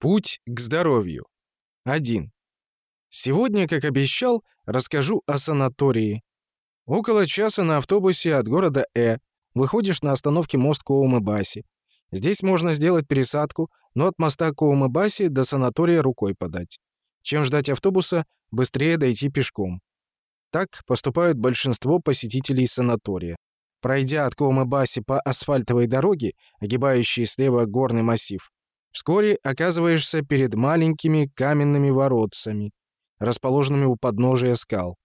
Путь к здоровью. 1. Сегодня, как обещал, расскажу о санатории. Около часа на автобусе от города Э выходишь на остановке мост Коумы-Баси. Здесь можно сделать пересадку, но от моста Коумы-Баси до санатория рукой подать. Чем ждать автобуса, быстрее дойти пешком. Так поступают большинство посетителей санатория. Пройдя от Коумы-Баси по асфальтовой дороге, огибающей слева горный массив, Вскоре оказываешься перед маленькими каменными воротцами, расположенными у подножия скал.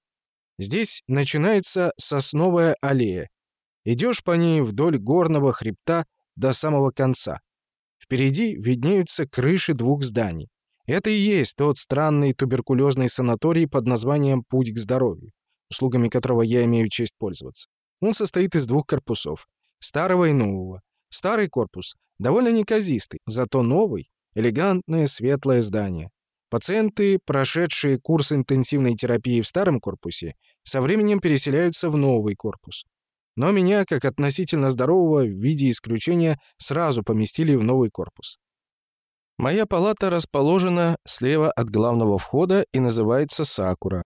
Здесь начинается сосновая аллея. Идешь по ней вдоль горного хребта до самого конца. Впереди виднеются крыши двух зданий. Это и есть тот странный туберкулезный санаторий под названием «Путь к здоровью», услугами которого я имею честь пользоваться. Он состоит из двух корпусов — старого и нового. Старый корпус довольно неказистый, зато новый, элегантное светлое здание. Пациенты, прошедшие курс интенсивной терапии в старом корпусе, со временем переселяются в новый корпус. Но меня, как относительно здорового, в виде исключения, сразу поместили в новый корпус. Моя палата расположена слева от главного входа и называется «Сакура».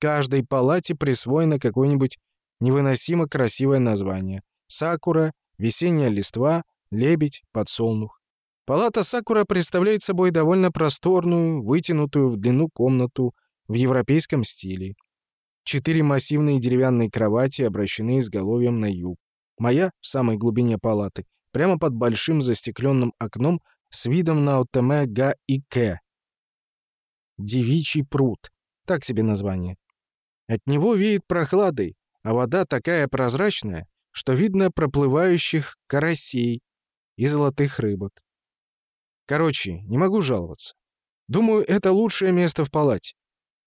Каждой палате присвоено какое-нибудь невыносимо красивое название. «Сакура», весенняя листва, лебедь, подсолнух. Палата Сакура представляет собой довольно просторную, вытянутую в длину комнату в европейском стиле. Четыре массивные деревянные кровати обращены изголовьем на юг. Моя в самой глубине палаты, прямо под большим застекленным окном с видом на Отеме Га и Кэ. Девичий пруд. Так себе название. От него веет прохладой, а вода такая прозрачная, что видно проплывающих карасей и золотых рыбок. Короче, не могу жаловаться. Думаю, это лучшее место в палате.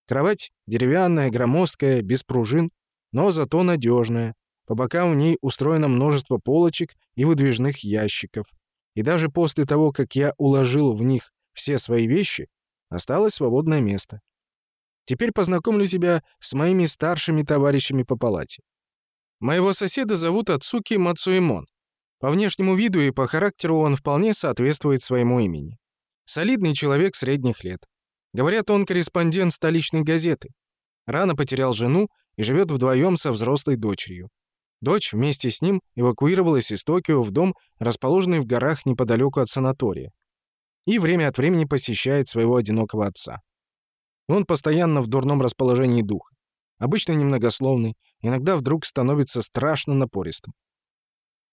Кровать деревянная, громоздкая, без пружин, но зато надежная. По бокам в ней устроено множество полочек и выдвижных ящиков. И даже после того, как я уложил в них все свои вещи, осталось свободное место. Теперь познакомлю тебя с моими старшими товарищами по палате. Моего соседа зовут Ацуки Мацуэмон. По внешнему виду и по характеру он вполне соответствует своему имени. Солидный человек средних лет. Говорят, он корреспондент столичной газеты. Рано потерял жену и живет вдвоем со взрослой дочерью. Дочь вместе с ним эвакуировалась из Токио в дом, расположенный в горах неподалеку от санатория. И время от времени посещает своего одинокого отца. Он постоянно в дурном расположении духа. Обычно немногословный, иногда вдруг становится страшно напористым.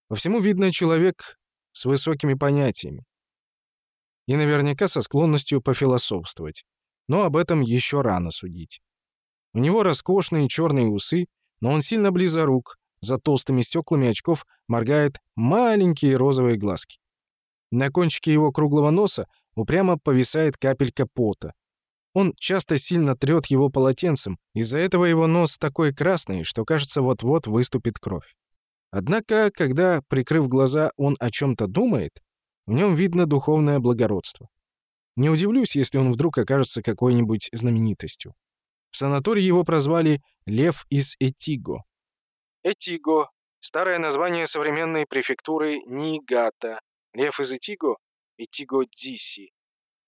По всему видно человек с высокими понятиями. И наверняка со склонностью пофилософствовать. Но об этом еще рано судить. У него роскошные черные усы, но он сильно близорук, за толстыми стеклами очков моргает маленькие розовые глазки. На кончике его круглого носа упрямо повисает капелька пота, он часто сильно трёт его полотенцем, из-за этого его нос такой красный, что кажется, вот-вот выступит кровь. Однако, когда, прикрыв глаза, он о чём-то думает, в нём видно духовное благородство. Не удивлюсь, если он вдруг окажется какой-нибудь знаменитостью. В санатории его прозвали «Лев из Этиго». Этиго — старое название современной префектуры Нигата. Лев из Этиго — Этиго-Диси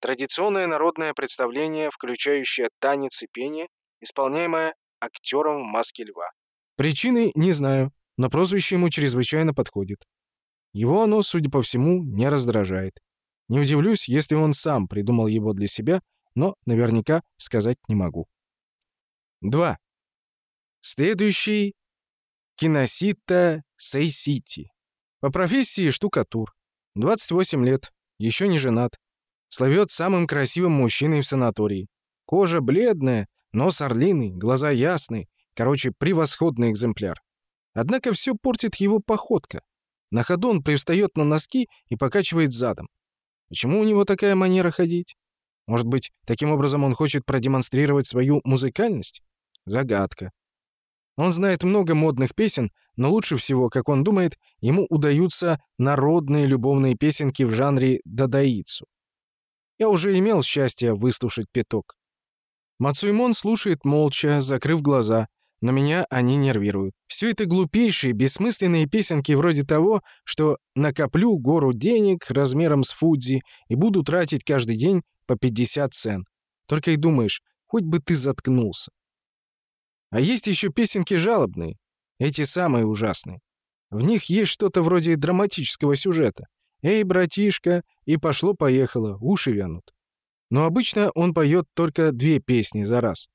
Традиционное народное представление, включающее танец и пение, исполняемое актером в маске льва. Причины не знаю, но прозвище ему чрезвычайно подходит. Его оно, судя по всему, не раздражает. Не удивлюсь, если он сам придумал его для себя, но наверняка сказать не могу. 2. Следующий — Киносита Сейсити. По профессии штукатур. 28 лет, еще не женат, Славет самым красивым мужчиной в санатории. Кожа бледная, нос орлиный, глаза ясные. Короче, превосходный экземпляр. Однако все портит его походка. На ходу он привстает на носки и покачивает задом. Почему у него такая манера ходить? Может быть, таким образом он хочет продемонстрировать свою музыкальность? Загадка. Он знает много модных песен, но лучше всего, как он думает, ему удаются народные любовные песенки в жанре дадаицу. Я уже имел счастье выслушать пяток. Мацуймон слушает молча, закрыв глаза, но меня они нервируют. Все это глупейшие, бессмысленные песенки вроде того, что накоплю гору денег размером с Фудзи и буду тратить каждый день по 50 цен. Только и думаешь, хоть бы ты заткнулся. А есть еще песенки жалобные, эти самые ужасные. В них есть что-то вроде драматического сюжета. «Эй, братишка!» и пошло-поехало, уши вянут. Но обычно он поет только две песни за раз.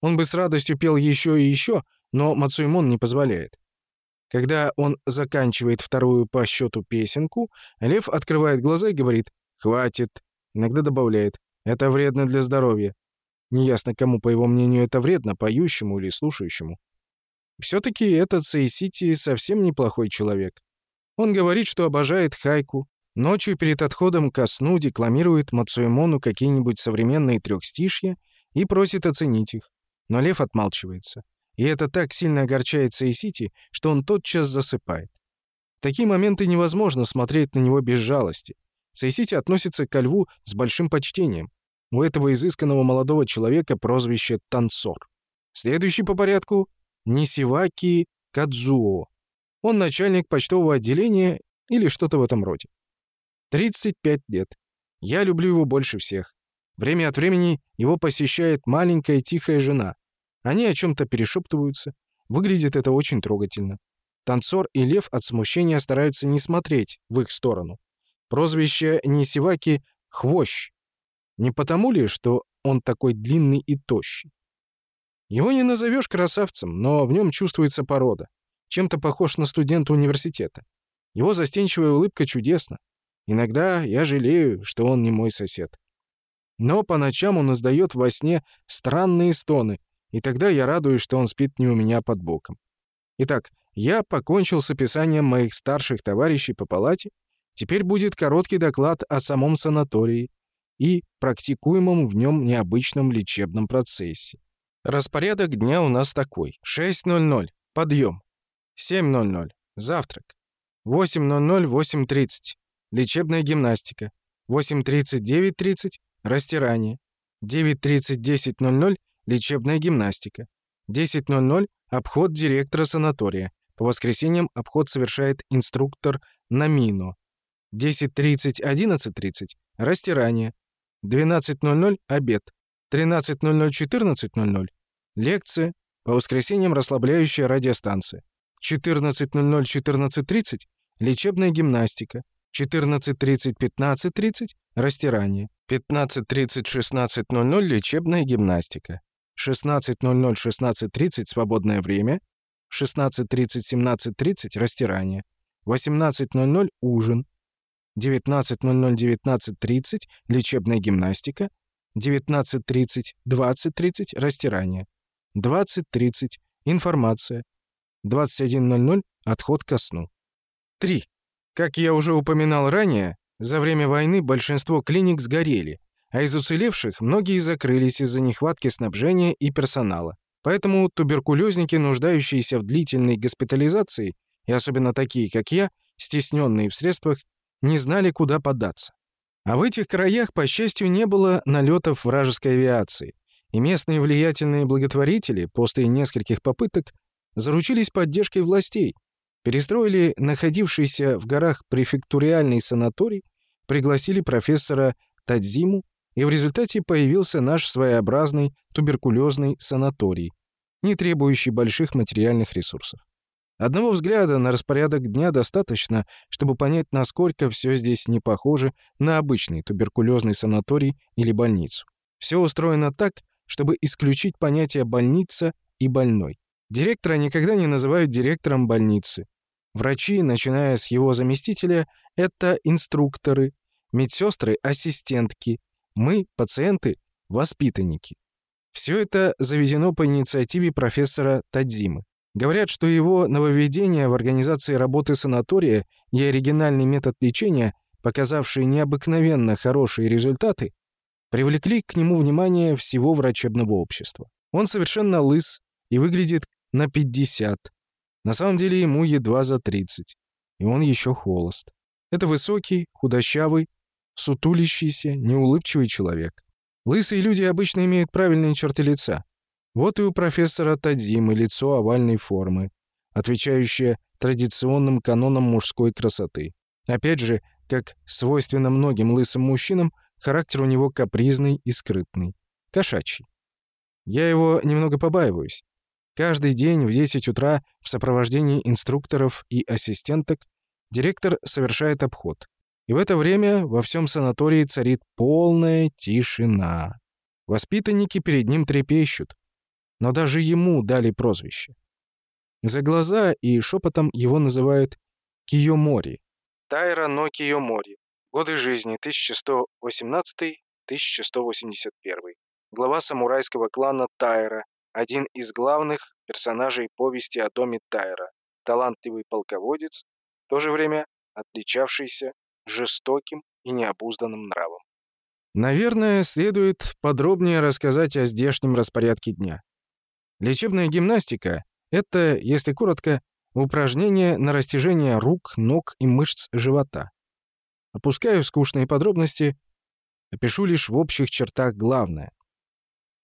Он бы с радостью пел еще и еще, но Мацуймон не позволяет. Когда он заканчивает вторую по счету песенку, Лев открывает глаза и говорит «Хватит». Иногда добавляет «Это вредно для здоровья». Неясно, кому, по его мнению, это вредно, поющему или слушающему. Все-таки этот Сейсити совсем неплохой человек. Он говорит, что обожает хайку. Ночью перед отходом ко сну декламирует Мацуэмону какие-нибудь современные трехстишья и просит оценить их. Но Лев отмалчивается. И это так сильно огорчает Сейсити, что он тотчас засыпает. В такие моменты невозможно смотреть на него без жалости. Сейсити относится ко льву с большим почтением. У этого изысканного молодого человека прозвище «танцор». Следующий по порядку — Нисиваки Кадзуо. Он начальник почтового отделения или что-то в этом роде. 35 лет. Я люблю его больше всех. Время от времени его посещает маленькая тихая жена. Они о чем-то перешептываются. Выглядит это очень трогательно. Танцор и Лев от смущения стараются не смотреть в их сторону. Прозвище Нисиваки — «Хвощ». Не потому ли, что он такой длинный и тощий? Его не назовешь красавцем, но в нем чувствуется порода. Чем-то похож на студента университета. Его застенчивая улыбка чудесна. Иногда я жалею, что он не мой сосед. Но по ночам он издает во сне странные стоны, и тогда я радуюсь, что он спит не у меня под боком. Итак, я покончил с описанием моих старших товарищей по палате. Теперь будет короткий доклад о самом санатории и практикуемом в нем необычном лечебном процессе. Распорядок дня у нас такой. 6.00 – подъем. 7.00 – завтрак. 8.00 – 8.30 – лечебная гимнастика. 8.30 – 9.30 Растирание. 9.30-10.00 – лечебная гимнастика. 10.00 – обход директора санатория. По воскресеньям обход совершает инструктор Намино. 10.30-11.30 – растирание. 12.00 – обед. 13.00-14.00 – лекция. По воскресеньям расслабляющая радиостанция. 14.00-14.30 – лечебная гимнастика. 14.30-15.30 – растирание. 15.30-16.00 лечебная гимнастика. 16.00-16.30 свободное время. 16.30-17.30 растирание. 18.00 ужин. 19.00-19.30 лечебная гимнастика. 19.30-20.30 растирание. 20.30 информация. 21.00 отход ко сну. 3. Как я уже упоминал ранее, за время войны большинство клиник сгорели, а из уцелевших многие закрылись из-за нехватки снабжения и персонала. Поэтому туберкулезники, нуждающиеся в длительной госпитализации, и особенно такие, как я, стесненные в средствах, не знали, куда податься. А в этих краях, по счастью, не было налетов вражеской авиации, и местные влиятельные благотворители после нескольких попыток заручились поддержкой властей, перестроили находившийся в горах префектуриальный санаторий пригласили профессора Тадзиму, и в результате появился наш своеобразный туберкулезный санаторий, не требующий больших материальных ресурсов. Одного взгляда на распорядок дня достаточно, чтобы понять, насколько все здесь не похоже на обычный туберкулезный санаторий или больницу. Все устроено так, чтобы исключить понятие «больница» и «больной». Директора никогда не называют директором больницы. Врачи, начиная с его заместителя, это инструкторы, медсестры — ассистентки, мы, пациенты, — воспитанники. Все это заведено по инициативе профессора Тадзимы. Говорят, что его нововведение в организации работы санатория и оригинальный метод лечения, показавший необыкновенно хорошие результаты, привлекли к нему внимание всего врачебного общества. Он совершенно лыс и выглядит на 50. На самом деле ему едва за 30. И он еще холост. Это высокий, худощавый, сутулящийся, неулыбчивый человек. Лысые люди обычно имеют правильные черты лица. Вот и у профессора Тадзимы лицо овальной формы, отвечающее традиционным канонам мужской красоты. Опять же, как свойственно многим лысым мужчинам, характер у него капризный и скрытный. Кошачий. Я его немного побаиваюсь. Каждый день в 10 утра в сопровождении инструкторов и ассистенток директор совершает обход. И в это время во всем санатории царит полная тишина. Воспитанники перед ним трепещут. Но даже ему дали прозвище. За глаза и шепотом его называют Киомори. Тайра но Киомори. Годы жизни 1118-1181. Глава самурайского клана Тайра, один из главных персонажей повести о доме Тайра, талантливый полководец, в то же время отличавшийся жестоким и необузданным нравом. Наверное, следует подробнее рассказать о здешнем распорядке дня. Лечебная гимнастика — это, если коротко, упражнение на растяжение рук, ног и мышц живота. Опускаю скучные подробности, опишу лишь в общих чертах главное.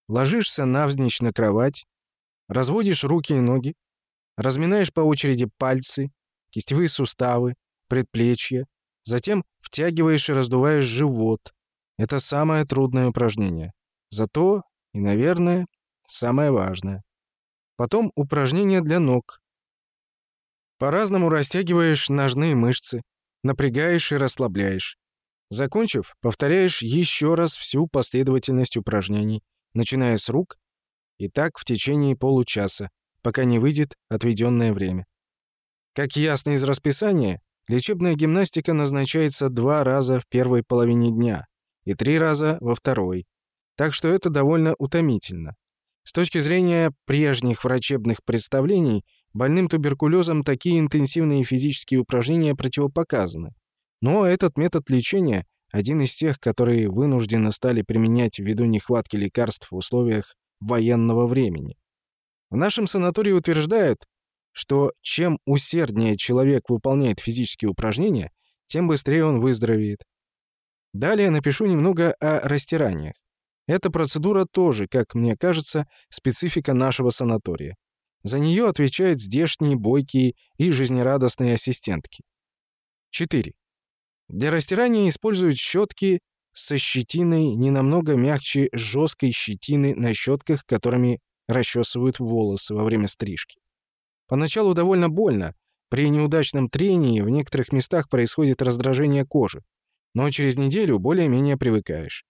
Ложишься навзничь на кровать, разводишь руки и ноги, разминаешь по очереди пальцы, кистевые суставы, предплечья, затем втягиваешь и раздуваешь живот. Это самое трудное упражнение. Зато, и, наверное, самое важное. Потом упражнение для ног. По-разному растягиваешь ножные мышцы, напрягаешь и расслабляешь. Закончив, повторяешь еще раз всю последовательность упражнений, начиная с рук, и так в течение получаса, пока не выйдет отведенное время. Как ясно из расписания, лечебная гимнастика назначается два раза в первой половине дня и три раза во второй, так что это довольно утомительно. С точки зрения прежних врачебных представлений, больным туберкулезом такие интенсивные физические упражнения противопоказаны. Но этот метод лечения один из тех, которые вынуждены стали применять ввиду нехватки лекарств в условиях военного времени. В нашем санатории утверждают, что чем усерднее человек выполняет физические упражнения, тем быстрее он выздоровеет. Далее напишу немного о растираниях. Эта процедура тоже, как мне кажется, специфика нашего санатория. За нее отвечают здешние бойкие и жизнерадостные ассистентки. 4. Для растирания используют щетки со щетиной не намного мягче жесткой щетины на щетках, которыми расчесывают волосы во время стрижки. Поначалу довольно больно. При неудачном трении в некоторых местах происходит раздражение кожи, но через неделю более-менее привыкаешь.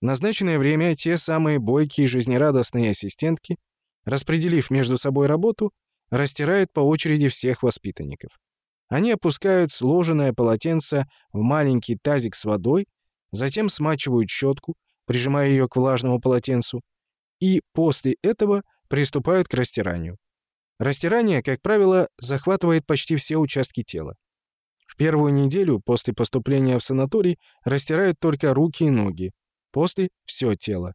В назначенное время те самые бойкие жизнерадостные ассистентки, распределив между собой работу, растирают по очереди всех воспитанников. Они опускают сложенное полотенце в маленький тазик с водой, затем смачивают щетку, прижимая ее к влажному полотенцу, и после этого приступают к растиранию. Растирание, как правило, захватывает почти все участки тела. В первую неделю после поступления в санаторий растирают только руки и ноги, после — все тело.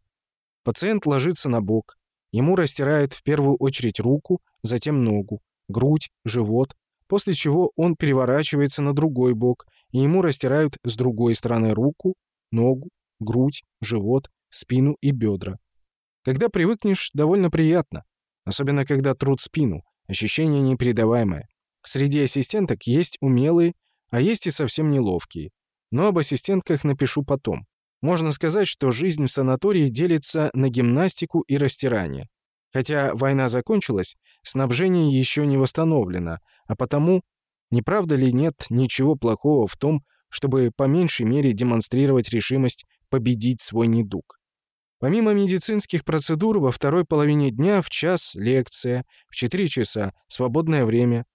Пациент ложится на бок, ему растирают в первую очередь руку, затем ногу, грудь, живот, после чего он переворачивается на другой бок, и ему растирают с другой стороны руку, ногу, грудь, живот, спину и бедра. Когда привыкнешь, довольно приятно. Особенно, когда труд спину. Ощущение непередаваемое. Среди ассистенток есть умелые, а есть и совсем неловкие. Но об ассистентках напишу потом. Можно сказать, что жизнь в санатории делится на гимнастику и растирание. Хотя война закончилась, снабжение еще не восстановлено, а потому, не правда ли нет ничего плохого в том, чтобы по меньшей мере демонстрировать решимость победить свой недуг. Помимо медицинских процедур, во второй половине дня в час лекция, в 4 часа свободное время,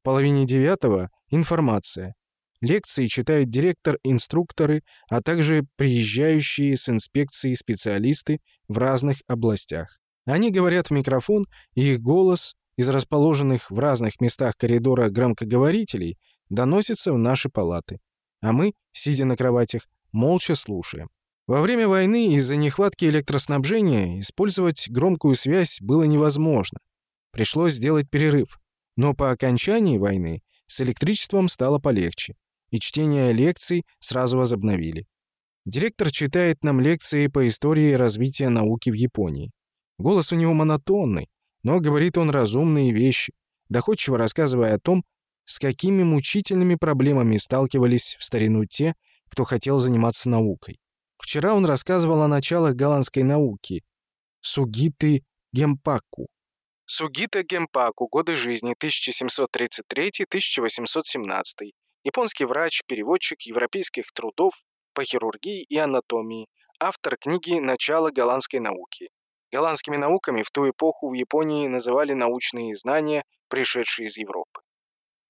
в половине девятого информация. Лекции читают директор, инструкторы, а также приезжающие с инспекцией специалисты в разных областях. Они говорят в микрофон, и их голос из расположенных в разных местах коридора громкоговорителей доносится в наши палаты. А мы, сидя на кроватях, молча слушаем. Во время войны из-за нехватки электроснабжения использовать громкую связь было невозможно. Пришлось сделать перерыв. Но по окончании войны с электричеством стало полегче, и чтение лекций сразу возобновили. Директор читает нам лекции по истории развития науки в Японии. Голос у него монотонный, но говорит он разумные вещи, доходчиво рассказывая о том, с какими мучительными проблемами сталкивались в старину те, кто хотел заниматься наукой. Вчера он рассказывал о началах голландской науки Сугиты Гемпаку. Сугита Гемпаку. Годы жизни 1733-1817. Японский врач, переводчик европейских трудов по хирургии и анатомии. Автор книги «Начало голландской науки». Голландскими науками в ту эпоху в Японии называли научные знания, пришедшие из Европы.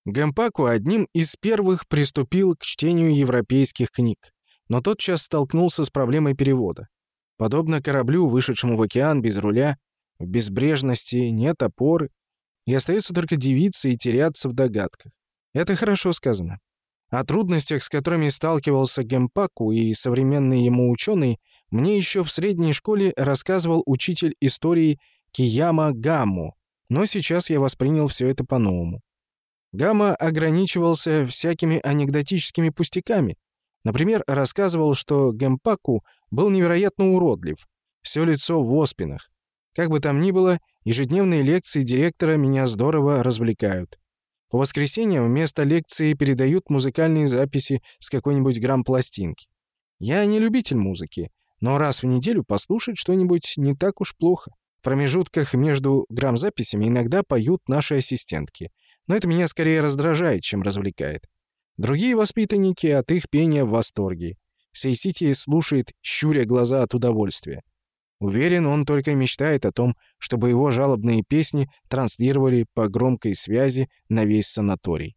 Гэмпаку одним из первых приступил к чтению европейских книг, но тотчас столкнулся с проблемой перевода. Подобно кораблю, вышедшему в океан без руля, в безбрежности нет опоры, и остается только дивиться и теряться в догадках. Это хорошо сказано. О трудностях, с которыми сталкивался Гемпаку и современный ему ученый, мне еще в средней школе рассказывал учитель истории Кияма Гаму, но сейчас я воспринял все это по-новому. Гамма ограничивался всякими анекдотическими пустяками. Например, рассказывал, что Гемпаку был невероятно уродлив, все лицо в оспинах. Как бы там ни было, ежедневные лекции директора меня здорово развлекают. По воскресеньям вместо лекции передают музыкальные записи с какой-нибудь грамм-пластинки. Я не любитель музыки, но раз в неделю послушать что-нибудь не так уж плохо. В промежутках между грамм-записями иногда поют наши ассистентки — но это меня скорее раздражает, чем развлекает. Другие воспитанники от их пения в восторге. Сейсити слушает, щуря глаза от удовольствия. Уверен, он только мечтает о том, чтобы его жалобные песни транслировали по громкой связи на весь санаторий.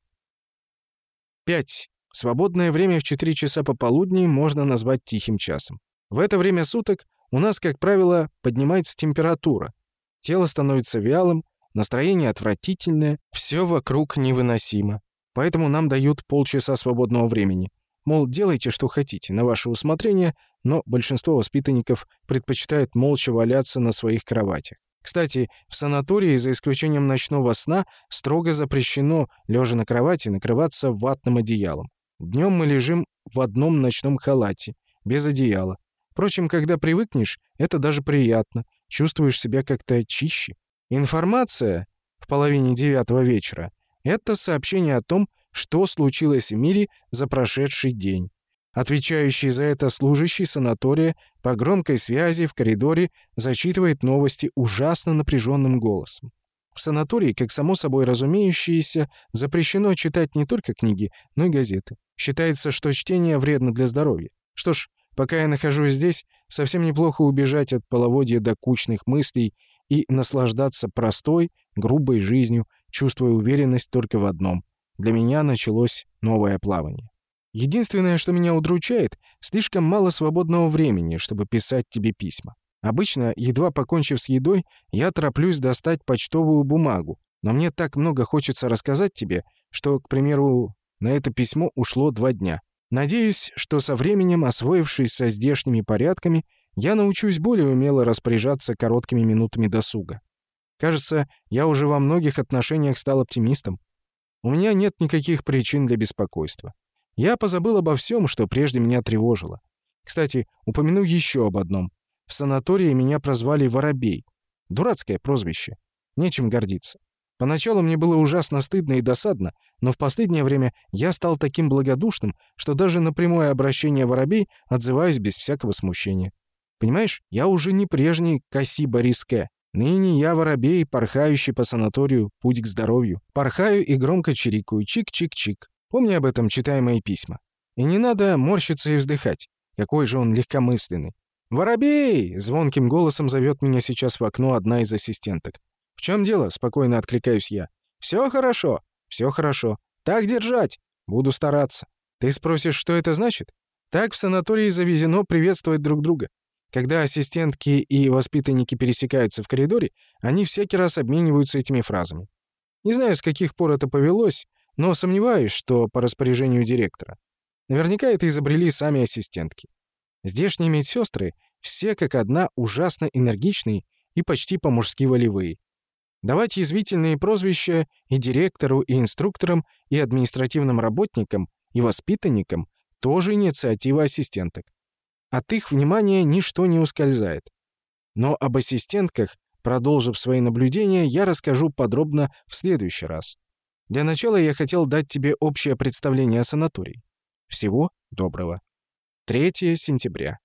5. Свободное время в 4 часа пополудни можно назвать тихим часом. В это время суток у нас, как правило, поднимается температура. Тело становится вялым, Настроение отвратительное, все вокруг невыносимо. Поэтому нам дают полчаса свободного времени. Мол, делайте, что хотите, на ваше усмотрение, но большинство воспитанников предпочитают молча валяться на своих кроватях. Кстати, в санатории, за исключением ночного сна, строго запрещено, лежа на кровати, накрываться ватным одеялом. Днем мы лежим в одном ночном халате, без одеяла. Впрочем, когда привыкнешь, это даже приятно, чувствуешь себя как-то чище. Информация в половине девятого вечера — это сообщение о том, что случилось в мире за прошедший день. Отвечающий за это служащий санатория по громкой связи в коридоре зачитывает новости ужасно напряженным голосом. В санатории, как само собой разумеющееся, запрещено читать не только книги, но и газеты. Считается, что чтение вредно для здоровья. Что ж, пока я нахожусь здесь, совсем неплохо убежать от половодья до кучных мыслей и наслаждаться простой, грубой жизнью, чувствуя уверенность только в одном. Для меня началось новое плавание. Единственное, что меня удручает, слишком мало свободного времени, чтобы писать тебе письма. Обычно, едва покончив с едой, я тороплюсь достать почтовую бумагу, но мне так много хочется рассказать тебе, что, к примеру, на это письмо ушло два дня. Надеюсь, что со временем, освоившись со здешними порядками, я научусь более умело распоряжаться короткими минутами досуга. Кажется, я уже во многих отношениях стал оптимистом. У меня нет никаких причин для беспокойства. Я позабыл обо всем, что прежде меня тревожило. Кстати, упомяну еще об одном. В санатории меня прозвали Воробей. Дурацкое прозвище. Нечем гордиться. Поначалу мне было ужасно стыдно и досадно, но в последнее время я стал таким благодушным, что даже на прямое обращение «воробей» отзываюсь без всякого смущения. Понимаешь, я уже не прежний Каси Бориске. Ныне я воробей, порхающий по санаторию, путь к здоровью. Порхаю и громко чирикаю, чик-чик-чик. Помни об этом, читая мои письма. И не надо морщиться и вздыхать. Какой же он легкомысленный. «Воробей!» — звонким голосом зовет меня сейчас в окно одна из ассистенток. «В чем дело?» — спокойно откликаюсь я. «Все хорошо. Все хорошо. Так держать. Буду стараться. Ты спросишь, что это значит? Так в санатории завезено приветствовать друг друга. Когда ассистентки и воспитанники пересекаются в коридоре, они всякий раз обмениваются этими фразами. Не знаю, с каких пор это повелось, но сомневаюсь, что по распоряжению директора. Наверняка это изобрели сами ассистентки. Здешние медсестры все как одна ужасно энергичные и почти по-мужски волевые. Давать язвительные прозвища и директору, и инструкторам, и административным работникам, и воспитанникам — тоже инициатива ассистенток. От их внимания ничто не ускользает. Но об ассистентках, продолжив свои наблюдения, я расскажу подробно в следующий раз. Для начала я хотел дать тебе общее представление о санатории. Всего доброго. 3 сентября.